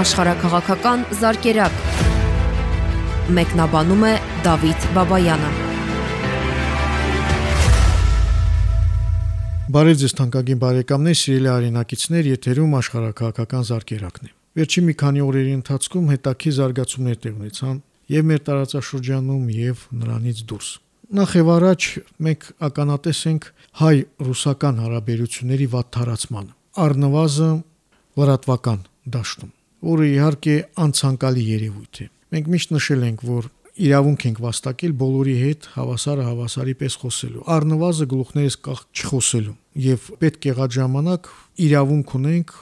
աշխարհակղական զարգերակ։ Մեկնաբանում է Դավիթ Բաբայանը։ Բարև ձեզ թանկագին բարեկամներ, սիրելի արենակիցներ, եթերում աշխարհակղական զարգերակն է։ Վերջին մի քանի օրերի ընթացքում հետաքի զարգացումներ տեղ ունեցան եւ մեր տարածաշրջանում եւ նրանից դուրս։ Նախ եւ առաջ մենք ականատես ենք հայ-ռուսական հարաբերությունների վատթարացմանը։ Առնվազն լրատվական դաշտում, որը իհարկե անցանկալի երևույթ է։ Մենք միշտ նշել ենք, որ իրավունք ենք վաստակել բոլորի հետ հավասարը հավասարի պես խոսելու։ Առնվազն գլուխներս կախ չխոսելու եւ պետք եղած ժամանակ իրավունք ունենք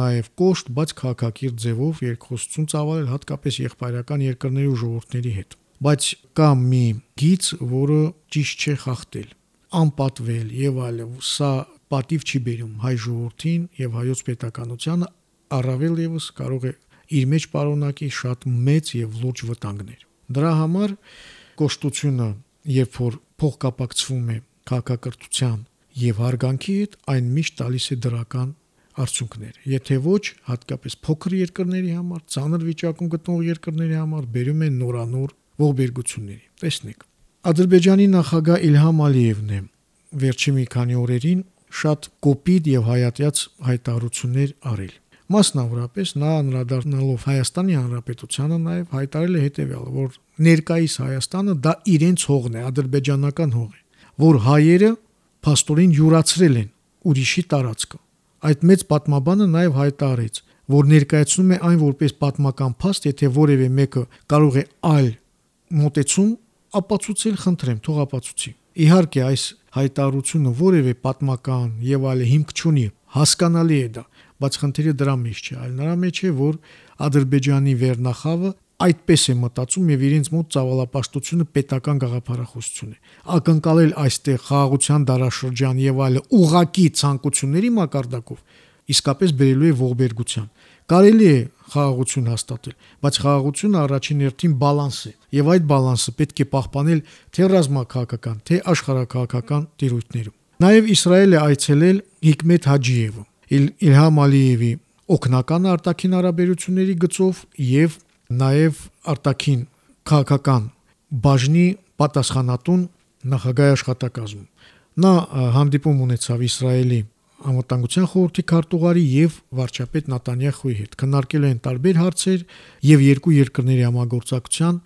նաև կոշտ, բայց քաղաքակիրթ ձևով երկխոսություն ծավալել հատկապես եղբայրական երկրների ու ժողովուրդների հետ։ Բայց կա մի գիծ, որը ճիշտ չէ խախտել, անպատվել եւ այլն։ Սա պատիվ չի բերում հայ ժողովրդին եւ հայոց պետականությանը, առավել եւս կարող է իր մեջ պարունակի շատ մեծ եւ լուրջ վտանգներ։ Դրա համար կոշտությունը, երբ որ փոխկապակցվում է քաղաքակրթության եւ հարգանքի հետ, այն միշտ տալիս է դրական արդյունքներ։ Եթե ոչ, հատկապես փոքր երկրների համար, ցաներ վիճակում գտնող երկրների համար բերում է նորանոր ողբերգությունների։ Տեսնեք, Ադրբեջանի նախագահ Իլհամ Ալիևն է վերջի մի քանի օրերին շատ կոպիտ եւ հայատյաց հայտարարություններ արել։ Մասնավորապես նա անդրադառնալով Հայաստանի Հանրապետությանը նաև հայտարարել է հետևյալը, որ ներկայիս Հայաստանը դա իրենց հողն է, ադրբեջանական հող է, որ հայերը փաստորեն յուրացրել են ուրիշի տարածքը։ Այդ մեծ պատմաբանը նաև հայտարարեց, որ ներկայացնում է այն որպես պատմական փաստ, եթե որևէ մեկը կարող է այլ մոտեցում ապացուցել, խնդրեմ, թող ապացուցի։ Իհարկե այս հայտարարությունը որևէ պատմական եւ այլ հիմք չունի, հասկանալի է դա, բայց խնդիրը դրա մեջ չէ, այլ նրա մեջ է, որ Ադրբեջանի վերնախավը այդպես է մտածում եւ իրենց մոտ ցավալապաշտությունը պետական գաղափարախոսություն է։ Ակնկալել այստեղ խաղաղության դարաշրջան եւ այլ ուղակի ցանկությունների մակարդակով իսկապես բերելու է ողբերգության։ Կարելի է խաղաղություն հաստատել, բայց խաղաղությունը առաջին հերթին բալանս է, եւ այդ բալանսը պետք է պահպանել թե ռազմաքաղաքական, թե աշխարհակաղակական տիրույթներում։ Նաեւ Իսրայել է այցելել Հիկմետ Հաջիևը, Իլհամ Ալիևի օկնական արտաքին հարաբերությունների գծով եւ նաեւ արտաքին քաղաքական բաժնի պատասխանատուն նախագահ աշխատակազմում։ Նա հանդիպում ունեցավ Իսրայելի անվտանգության խորհրդի քարտուղարի եւ վարչապետ Նատանյախուի հետ քննարկել են տարբեր հարցեր եւ երկու երկրների համագործակցության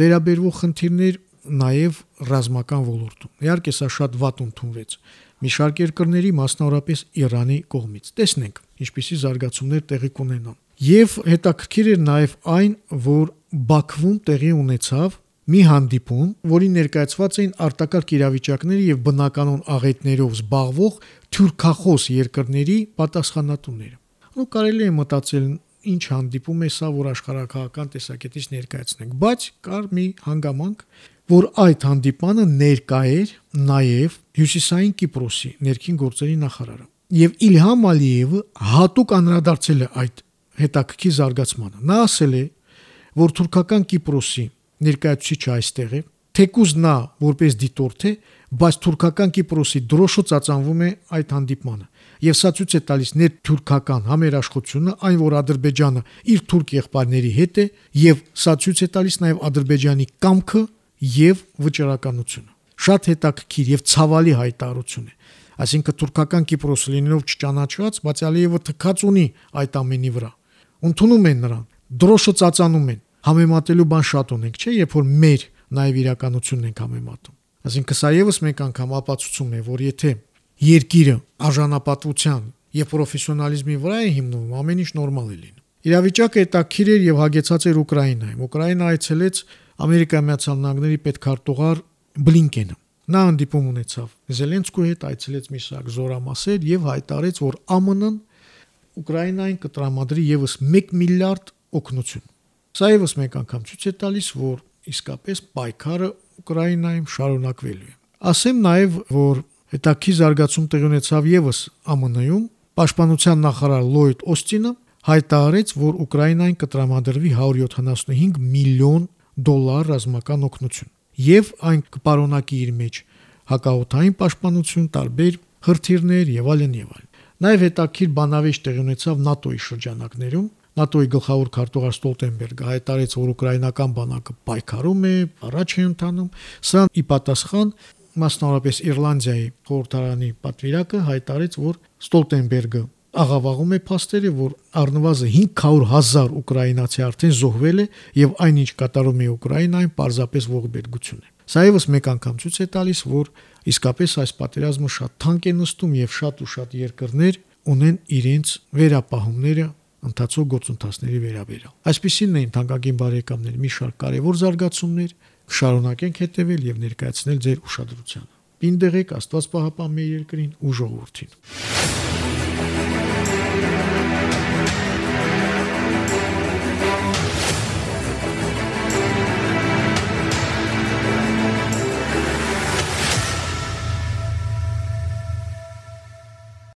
վերաբերվող խնդիրներ նաեւ ռազմական ոլորտում։ Իհարկե սա շատ վատ ընդունվեց մի շարք երկրների, մասնավորապես Իրանի կողմից։ Տեսնենք, ինչպիսի զարգացումներ տեղի կունենան։ Եվ հետաքրքիր էր նաև այն, որ Բաքվում տեղի ունեցավ մի հանդիպում, որի ներկայացված էին արտակարգ իրավիճակների եւ բնականոն աղետներով զբաղվող թուրքախոս երկրների պատասխանատուները։ Ու կարելի է մտածել ինչ հանդիպում է սա, որ աշխարհակահական տեսակետից ներկայացնենք, բայց կար մի հանգամանք, որ այդ հանդիպանը ներկա էր նաև Հյուսիսային Կիպրոսի ներքին գործերի նախարարը։ Եվ Իլհամ Ալիևը հատուկ անդրադարձել է այդ հետաքրքիր զարգացմանը։ Նա ասել է, որ թուրքական Կիպրոսի ներկայացուցիչը այստեղ է, թեկուզ նա որպես դիտորդ է, բայց թուրքական Կիպրոսի դրոշը ծածանվում է այդ հանդիպմանը։ Եվ սա ցույց է տալիս ներթուրքական համերաշխությունը, այն որ Ադրբեջանը իր թուրք եղբայրների հետ է, եւ սա ցույց է տալիս նաեւ Ադրբեջանի կամքը եւ վճռականությունը։ Շատ հետաքրքիր եւ ցավալի հայտարարություն է։ Այսինքն թուրքական Կիպրոսը լինելով չճանաչված, բայց Ալիևը թքած ունի այդ ամենի վրա։ Ընթանում են նրան, դրոշը ծածանում են։ Համեմատելու բան շատ ունենք, չէ՞, երբ որ մեր նաեւ իրականությունն ենք համեմատում։ Այսինքն սա եւս մեկ անգամ ապացուցում է, որ եթե երկիրը արժանապատվության եւ պրոֆեսիոնալիզմի վրա է հիմնվում, ամեն ինչ նորմալ է լինում։ Իրավիճակը հետաքրիր էր եւ հագեցած էր Ուկրաինայում։ Ուկրաինա այցելեց Ամերիկայի Միացյալ Նահանգների պետքարտուղար Բլինկենը։ Նա հանդիպում ունեցավ Զելենսկու հետ, այցելեց մի շարք զորամասեր եւ հայտարարեց, որ ԱՄՆ-ն Ուկրաինային կտրամադրի եւս 1 միլիարդ օգնություն։ Սա եւս մեկ անգամ ցույց է տալիս, որ իսկապես պայքարը Ուկրաինայում շարունակվելու է։ Ասեմ նաեւ, որ հետաքի զարգացում տեղի ունեցավ եւս ԱՄՆ-ում, Պաշտպանության նախարար Լոյդ Օստինը հայտարարեց, որ Ուկրաինային կտրամադրվի 175 միլիոն դոլար ռազմական օգնություն եւ այն կպարունակի իր մեջ հակաօթային պաշտպանություն, տարբեր հրթիռներ եւ այլն եւ այլն։ Նաեւ հետաքրիր բանավեճ տեղի ունեցավ ՆԱՏՕ-ի շրջանակներում։ ՆԱՏՕ-ի գլխավոր քարտուղար Ստոլտենբերգը հայտարարեց, որ ուկրաինական բանակը պայքարում է, առաջ է ընթանում։ Սրան ի պատասխան մասնավորապես Իռլանդիայի խորհրդարանի պատվիրակը հայտարարեց, որ Ստոլտենբերգը աղավաղում է փաստերը, որ առնվազն 500.000 ուկրաինացի արդեն զոհվել է եւ այնինչ կատարում է Ուկրաինայում պարզապես ողբերգություն է։ Սա եւս մեկ անգամ ցույց է տալիս, որ իսկապես այս պատերազմը շատ թանկ է նստում եւ շատ ու շատ երկրներ ունեն իրենց վերապահումները ընթացող գործընթացների վերաբերյալ։ Այսպիսին էին թանկագին բարեկամներ մի շարք կարևոր զարգացումներ, կշարունակենք հետևել եւ ներկայացնել ձեր ուշադրությանը։ Պինդեղեք Աստված պահապան մեր երկրին ու ժողովրդին։